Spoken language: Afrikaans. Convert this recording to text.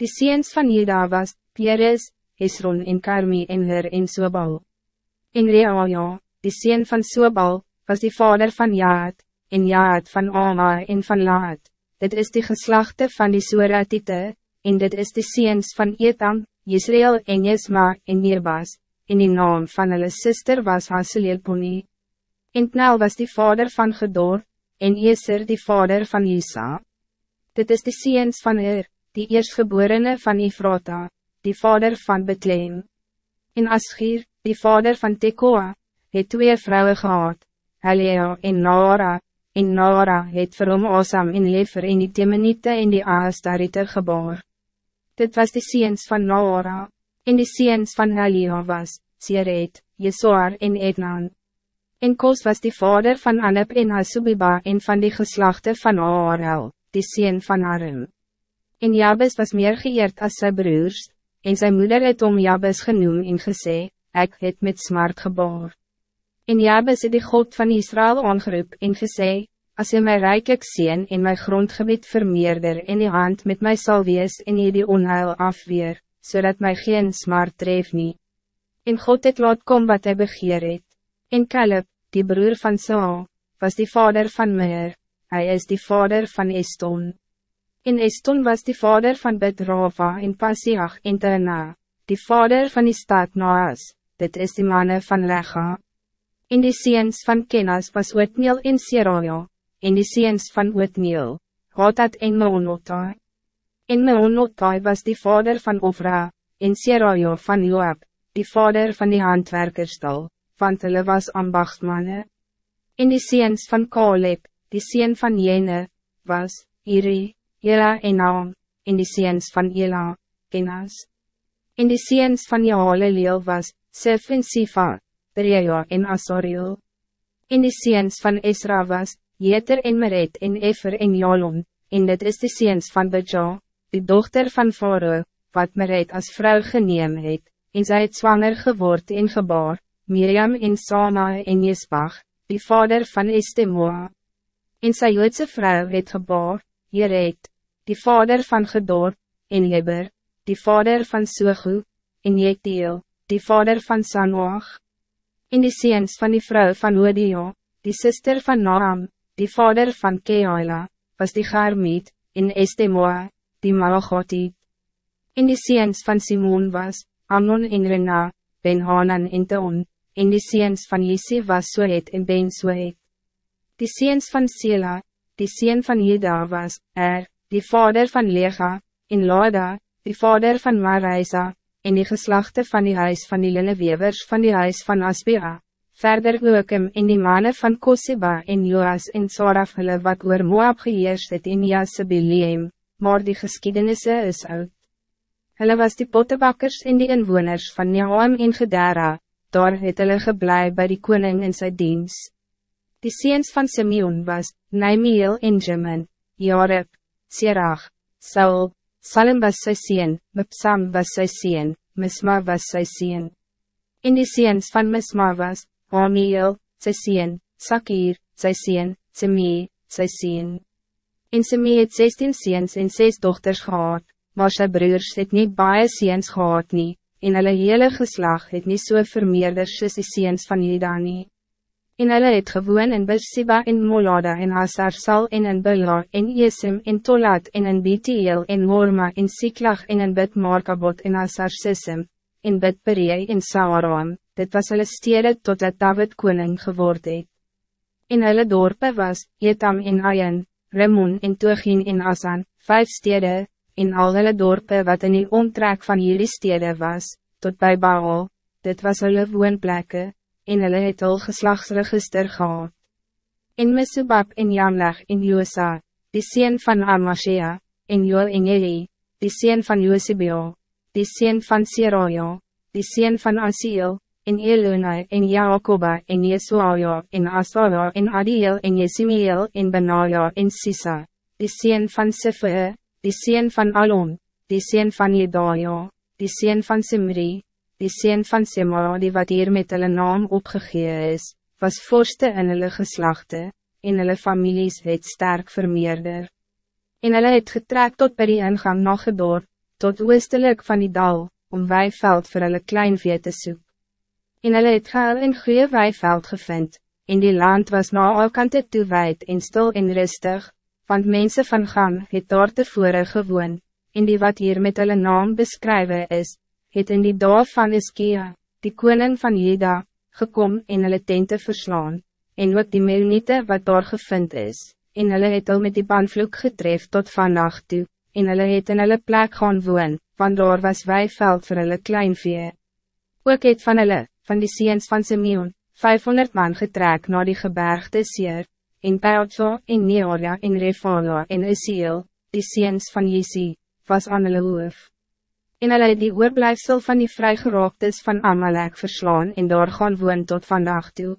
Die seens van Juda was, Peres, Hesron en Karmi en Her en Sobal. En Reaja, die seen van Sobal, was die vader van Jaad, en Jaad van Ama en van Laad. Dit is die geslachte van die Soratite, en dit is de seens van Etam, Israël en Jesma en Nerbas, en die naam van hulle sister was Haselelponi. En Pnel was die vader van Gedor, en Eser die vader van Isa. Dit is de seens van Er, die eerstgeborene van Ifrata, die vader van Betleem. En Asgir, die vader van Tekoa, het twee vrouwen gehad, Helea en Nara, en Nara het vir hom Osam en Lefer en die Temenite en die Aastarite geboren. Dit was de seens van Naora, en de seens van Helia was, Seret, Jesoar en Ednan. En Kos was de vader van Anep en Hasubiba en van die geslachten van Aarel, de seen van Arim. En Jabes was meer geëerd als zijn broers, en zijn moeder het om Jabes genoem en gesê, ek het met smart geboor. En Jabes het die God van Israël aangeroep en gesê, Als je mij rijkelijk zien in mijn grondgebied vermeerder en die hand met mij zal wees en je die onheil afweer, zodat mij geen smart tref niet. En God het laat kom wat hij begeer het. En Caleb, die broer van Saul, was die vader van Meer, hij is die vader van Eston. En Eston was die vader van Bedrava en Pasiach en Tana, die vader van die stad Naas, dit is die mannen van Lega. In die seens van Kenas was Ootneel en Seraja, en die seens van Ootneel, Hatat en Meonotai. En Meonotai was die vader van Ofra, en Serajo van Joab, die vader van die handwerkerstal, want hulle was ambachtsmanne. En die seens van Kaleb, die seen van Jene, was, Iri, Jela en Naam, en die seens van Jela, Kenas. En die seens van Jahaleleel was, Sif en Sifa, Bereja en Asoriel. En die seens van Esra was, Jeter en Meret en Efer en Jalon, en dit is de seens van Beja, die dochter van Faro, wat Meret als vrouw geneem het, en zij het zwanger geword en gebaar, Miriam en Sama en Jesbach, die vader van Estemoa. En sy Joodse vrou het gebaar, Jered, die vader van Gedor, en Heber, die vader van Sogu, en Jetiel, die vader van Sanoach. En die seens van die vrouw van Odio, die sister van Naam, die vader van Keala, was die Garmiet, in Estemoa, die Malachotiet. In die seens van Simon was, Amnon en Rena, Ben Hanan en Teon, in die seens van Jesse was Soet en Ben Soet. Die seens van Sela, die seen van Jeda was, Er, die vader van Lega, in Lada, die vader van Mareisa, en die geslachten van die huis van die linnewevers van die huis van Asbea. Verder ook hem in die mannen van Kosiba en Joas en Saraf hulle wat oor Moab geheerst het in Jasebeleem, maar die geschiedenissen is oud. Hulle was die pottebakkers en die inwoners van Nahum en Gedera, daar het hulle geblei by die koning in sy diens. Die seens van Simeon was, Naimiel en Jemen, Jareb, Serach, Saul, Salem was sy seen, Mipsam was sy seen, Misma was sy seen. In die seens van Misma was, Amiel, sy sien, Sakir, sy sien, Semi, sy sien. En Semi het 16 seens en 6 dochters gehad, maar sy broers het niet baie seens gehad nie, en hulle hele geslag het niet so vermeerder soos die seens van Jeda nie. En hulle het gewoon in Beersheba en Molada en Hasarsal en in Bela en Jesem en Tolat en in Betiel en Morma en Siklag en in Bid Markabot en Hasarsissim, en Bid Peree en Saaram, dit was hulle stede totdat David koning geword het. In hulle dorpe was, Etam en Ayen, Remon en Toogin en Asan, vijf stede, in al hulle dorpe wat in die omtrek van jullie stede was, tot bij Baal, dit was hulle woonplekke, en hulle het hul geslagsregister gehad. In Mesubab en Jamlag en Josa, die sien van Amashea, en Joel en Eli, die sien van Josibio, die sien van Siraja, die sien van Asiel, en Eluna en Jacoba en Jesuaja en Asara en Adiel en Jesimiel en Benaja en Sisa, die sien van Sifre, die sien van Alon, die sien van Jedaja, die sien van Simri, die sien van Sema die wat hier met hulle naam opgegee is, was vorste in hulle geslachte, en hulle families het sterk vermeerder. En hulle het getrek tot by die ingang na gedorp, tot oostelijk van die dal, om weiveld voor hulle kleinvee te soek. En hulle het geil en goeie weiveld gevind, en die land was na al kante toe wijd en stil en rustig, want mensen van gang het daar tevore gewoon, en die wat hier met hulle naam beskrywe is, het in die dag van Iskea, die koning van Jeda, gekom en hulle tente verslaan, en ook die Melniete wat daar gevind is, en hulle het al met die banvloek getref tot vannacht toe, en hulle het in hulle plek gaan woon, want daar was weiveld vir hulle kleinvee. Ook het van hulle, van die seens van Simeon, 500 man getrek naar die gebergte Seer, en Peltso, en Neoria, en Refala, en Isiel, die seens van Jesi, was aan hulle hoof. En hulle het die oorblijfsel van die vrygerooktes van Amalek verslaan en daar gaan woon tot vandaag toe.